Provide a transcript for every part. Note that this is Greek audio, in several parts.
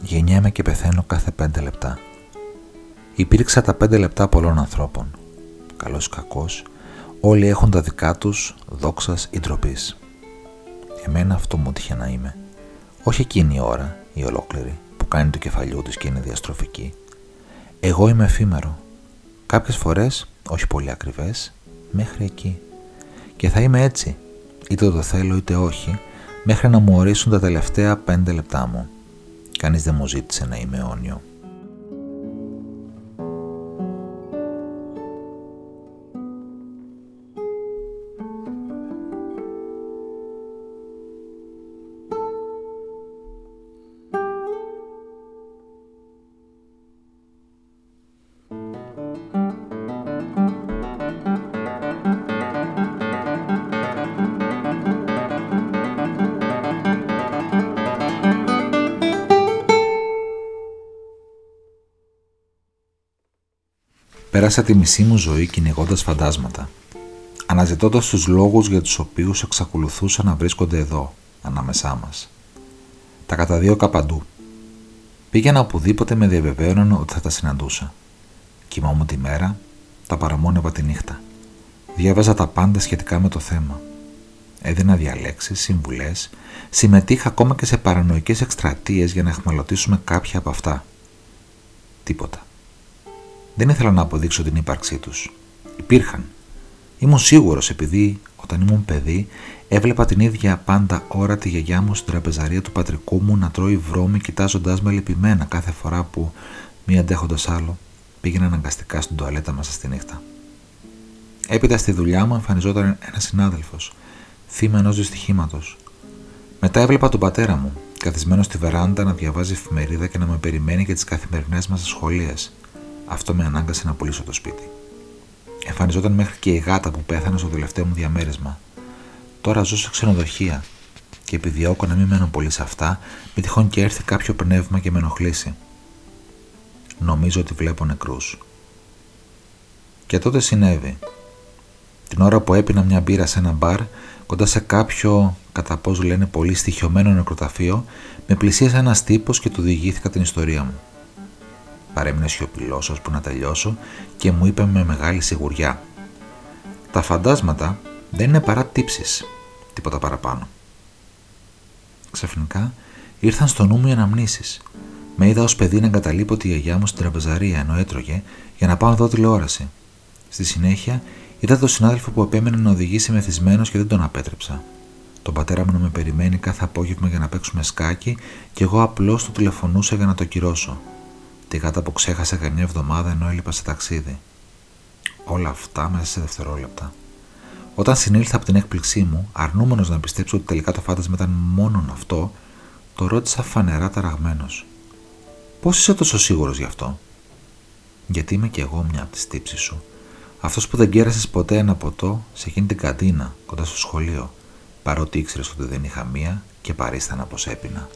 Γεννιέμαι και πεθαίνω κάθε πέντε λεπτά. Υπήρξα τα πέντε λεπτά πολλών ανθρώπων. Καλός ή κακός, όλοι έχουν τα δικά τους δόξας ή ντροπής. Εμένα αυτό μου τύχε να είμαι. Όχι εκείνη η ώρα, η ολόκληρη, που κάνει το κεφαλιού της και είναι διαστροφική. Εγώ είμαι εφήμερο. Κάποιες φορές, όχι πολύ ακριβές, μέχρι εκεί. Και θα είμαι έτσι, είτε το θέλω είτε όχι, μέχρι να μου ορίσουν τα τελευταία πέντε λεπτά μου. Κανείς δεν μου ζήτησε να είμαι αιώνιο. Πέρασα τη μισή μου ζωή κυνηγώντας φαντάσματα, αναζητώντας τους λόγους για τους οποίους εξακολουθούσαν να βρίσκονται εδώ, ανάμεσά μας. Τα καταδίωκα παντού. Πήγαινα οπουδήποτε με διαβεβαίωναν ότι θα τα συναντούσα. Κοιμόμουν τη μέρα, τα παραμόνευα τη νύχτα. Διάβαζα τα πάντα σχετικά με το θέμα. Έδινα διαλέξεις, συμβουλές, συμμετείχα ακόμα και σε παρανοϊκές εκστρατείες για να εχμαλωτήσουμε κάποια από αυτά. Τίποτα. Δεν ήθελα να αποδείξω την ύπαρξή τους. Υπήρχαν. Ήμουν σίγουρος επειδή όταν ήμουν παιδί έβλεπα την ίδια πάντα ώρα τη γιαγιά μου στην τραπεζαρία του πατρικού μου να τρώει βρώμη κοιτάζοντάς με λυπημένα κάθε φορά που, μη αντέχοντας άλλο, πήγαινα αναγκαστικά στην τουαλέτα μέσα στη νύχτα. Έπειτα στη δουλειά μου εμφανιζόταν ένας συνάδελφος, θύμα ενός δυστυχήματος. Μετά έβλεπα τον πατέρα μου, καθισμένος στη βεράντα να διαβάζει εφημερίδα και να με περιμένει για τις καθημερινές μας σχολείε. Αυτό με ανάγκασε να πουλήσω το σπίτι. Εμφανιζόταν μέχρι και η γάτα που πέθανε στο τελευταίο μου διαμέρισμα. Τώρα ζω σε ξενοδοχεία και επιδιώκω να μην μένω πολύ σε αυτά, μη τυχόν και έρθει κάποιο πνεύμα και με ενοχλήσει. Νομίζω ότι βλέπω νεκρούς. Και τότε συνέβη. Την ώρα που έπινα μια μπύρα σε ένα μπαρ, κοντά σε κάποιο, κατά πώς λένε, πολύ στοιχειωμένο νεκροταφείο, με πλησίασε ένας τύπος και του διηγήθηκα την ιστορία μου παρέμεινε σιωπηλός ώσπου να τελειώσω και μου είπε με μεγάλη σιγουριά. Τα φαντάσματα δεν είναι παρά τύψεις, τίποτα παραπάνω. Ξαφνικά ήρθαν στο νου μου οι αναμνήσεις. Με είδα ως παιδί να εγκαταλείπω τη γιαγιά μου στην τραπεζαρία ενώ έτρωγε για να πάω να δω τηλεόραση. Στη συνέχεια είδα τον συνάδελφο που επέμενε να οδηγήσει μεθυσμένος και δεν τον απέτρεψα. Τον πατέρα μου να με περιμένει κάθε απόγευμα για να παίξουμε σκάκι και εγώ απλώς του τηλεφωνούσα για να το κυρώσω τη γάτα που ξέχασε καμιά εβδομάδα ενώ έλειπα σε ταξίδι. Όλα αυτά μέσα σε δευτερόλεπτα. Όταν συνήλθα από την έκπληξή μου, αρνούμενος να πιστέψω ότι τελικά το φάντασμα ήταν μόνο αυτό, το ρώτησα φανερά ταραγμένος. Πώς είσαι τόσο σίγουρος γι' αυτό, Γιατί είμαι κι εγώ μια από τις τύψεις σου. Αυτός που δεν κέρασες ποτέ ένα ποτό σε εκείνη την καντίνα κοντά στο σχολείο, παρότι ήξερες ότι δεν είχα μία και παρίστανα πως έπεινα.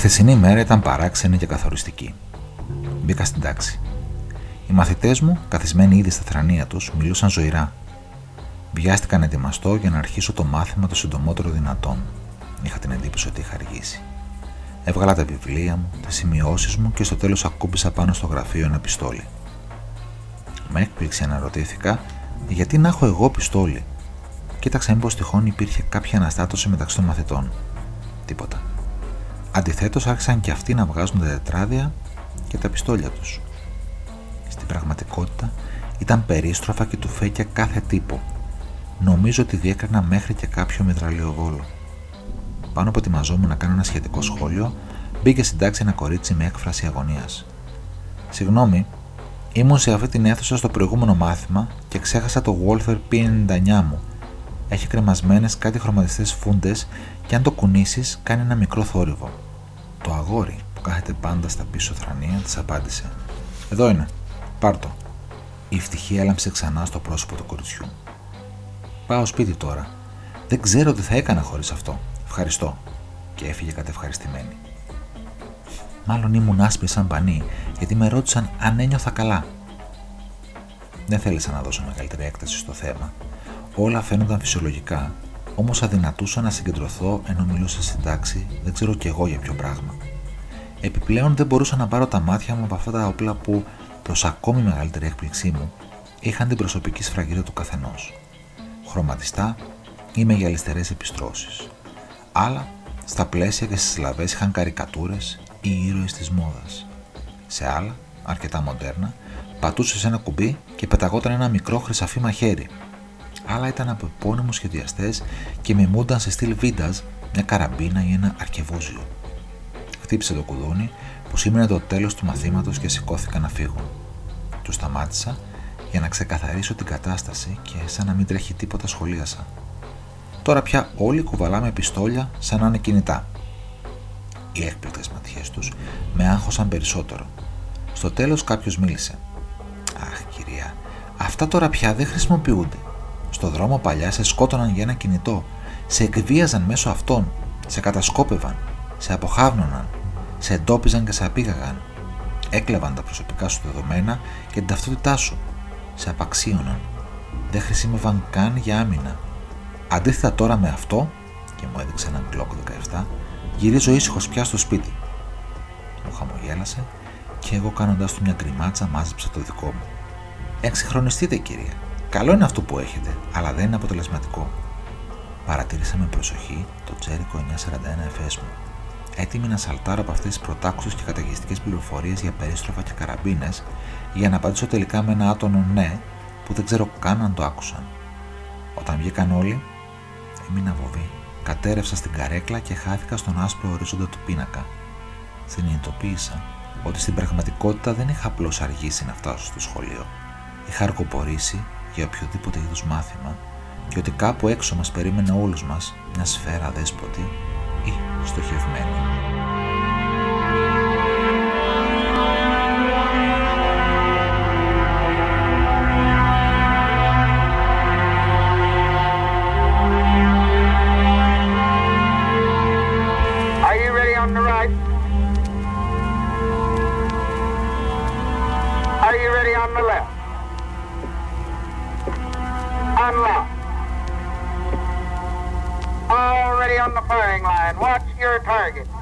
Χθεσινή μέρα ήταν παράξενη και καθοριστική. Μπήκα στην τάξη. Οι μαθητές μου, καθισμένοι ήδη στα θρανία τους, μιλούσαν ζωηρά. Βιάστηκα να ετοιμαστώ για να αρχίσω το μάθημα το συντομότερο δυνατόν. Είχα την εντύπωση ότι είχα αργήσει. Έβγαλα τα βιβλία μου, τις σημειώσεις μου και στο τέλος ακούμπησα πάνω στο γραφείο ένα πιστόλι. Με έκπληξη αναρωτήθηκα γιατί να έχω εγώ πιστόλι; Κοίταξα μήπως τυχόν υπήρχε κάποια αναστάτωση μεταξύ των μαθητών. Τίποτα. Αντιθέτως άρχισαν και αυτοί να βγάζουν τα τετράδια και τα πιστόλια τους. Στην πραγματικότητα ήταν περίστροφα και του φέκια κάθε τύπο. Νομίζω ότι διέκρινα μέχρι και κάποιο μετραλιοβόλο. Πάνω που ετοιμαζόμουν να κάνω ένα σχετικό σχόλιο, μπήκε στην τάξη ένα κορίτσι με έκφραση αγωνίας. Συγγνώμη, ήμουν σε αυτή την αίθουσα στο προηγούμενο μάθημα και ξέχασα το Wolfer P99 μου. Έχει κρεμασμένες κάτι χρωματιστές φούντες και αν το κουνήσεις, κάνει ένα μικρό θόρυβο. Το αγόρι που κάθεται πάντα στα πίσω θρανία της απάντησε: Εδώ είναι, πάρ το. Η ευτυχία έλαμψε ξανά στο πρόσωπο του κοριτσιού. Πάω σπίτι τώρα. Δεν ξέρω τι θα έκανα χωρίς αυτό. Ευχαριστώ. Και έφυγε κατευχαριστημένη. Μάλλον ήμουν άσπρη σαν πανί, γιατί με ρώτησαν αν ένιωθα καλά. Δεν θέλησα να δώσω μεγαλύτερη έκταση στο θέμα. Όλα φαίνονταν φυσιολογικά Όμως αδυνατούσα να συγκεντρωθώ ενώ μιλούσα στην τάξη, δεν ξέρω κι εγώ για ποιο πράγμα. Επιπλέον δεν μπορούσα να πάρω τα μάτια μου από αυτά τα όπλα που, προς ακόμη μεγαλύτερη έκπληξή μου, είχαν την προσωπική σφραγίδα του καθενός. Χρωματιστά ή με γυαλιστερές επιστρώσεις. Άλλα, στα πλαίσια και στις λαβές είχαν καρικατούρες ή ήρωες της μόδας. Σε άλλα, αρκετά μοντέρνα, πατούσε ένα κουμπί και πεταγόταν ένα μικρό χρυσαφί μαχαίρι άλλα ήταν από επώνυμους σχεδιαστές και μιμούνταν σε στυλ vintage μια καραμπίνα ή ένα αρκεβούζιο. Χτύπησε το κουδούνι που σήμαινε το τέλος του μαθήματος και σηκώθηκα να φύγω. Τους σταμάτησα για να ξεκαθαρίσω την κατάσταση και σαν να μην τρέχει τίποτα σχολίασα. Τώρα πια όλοι κουβαλάμε πιστόλια σαν να είναι κινητά. Οι έκπληκτες ματιές τους με άγχωσαν περισσότερο. Στο τέλος κάποιος μίλησε. «Αχ κυρία, αυτά τώρα πια δεν χρησιμοποιούνται. Στο δρόμο παλιά σε σκότωναν για ένα κινητό, σε εκβίαζαν μέσω αυτών, σε κατασκόπευαν, σε αποχάβνωναν, σε εντόπιζαν και σε απήγαγαν. Έκλεβαν τα προσωπικά σου δεδομένα και την ταυτότητά σου. Σε απαξίωναν. Δεν χρησιμεύαν καν για άμυνα. Αντίθετα τώρα με αυτό, και μου έδειξε έναν Γκλοκ 17, γυρίζω ήσυχος πια στο σπίτι. Μου χαμογέλασε και εγώ κάνοντάς του μια γκριμάτσα μάζεψα το δικό μου. Εξυγχρονιστείτε, κυρία, Καλό είναι αυτό που έχετε, αλλά δεν είναι αποτελεσματικό. Παρατήρησα με προσοχή το Jericho 941 FS μου. Έτοιμη να σαλτάρω από αυτές τις προτάξου και καταιγιστικές πληροφορίες για περίστροφα και καραμπίνες, για να απαντήσω τελικά με ένα άτονο ναι, που δεν ξέρω καν αν το άκουσαν. Όταν βγήκαν όλοι, έμεινα βοβή. Κατέρευσα στην καρέκλα και χάθηκα στον άσπρο ορίζοντα του πίνακα. Συνειδητοποίησα ότι στην πραγματικότητα δεν είχα απλώς αργήσει να φτάσω στο σχολείο είχα αρκοπορήσει για οποιοδήποτε είδους μάθημα και ότι κάπου έξω μας περίμενε όλους μας μια σφαίρα δέσποτη ή στοχευμένη. target.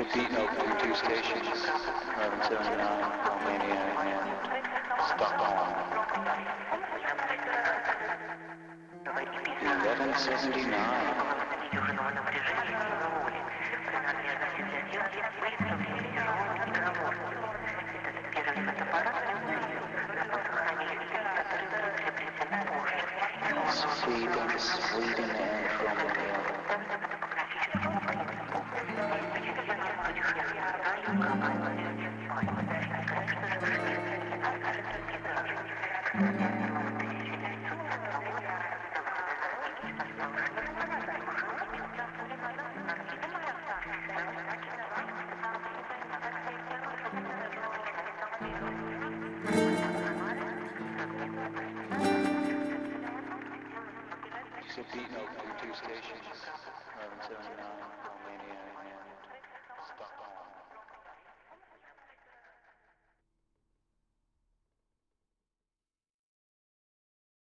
Sabino from two stations, 1179, Romania and Stockholm. 1179. Sweet and sweet in Sabino from two stations, 1179, Romania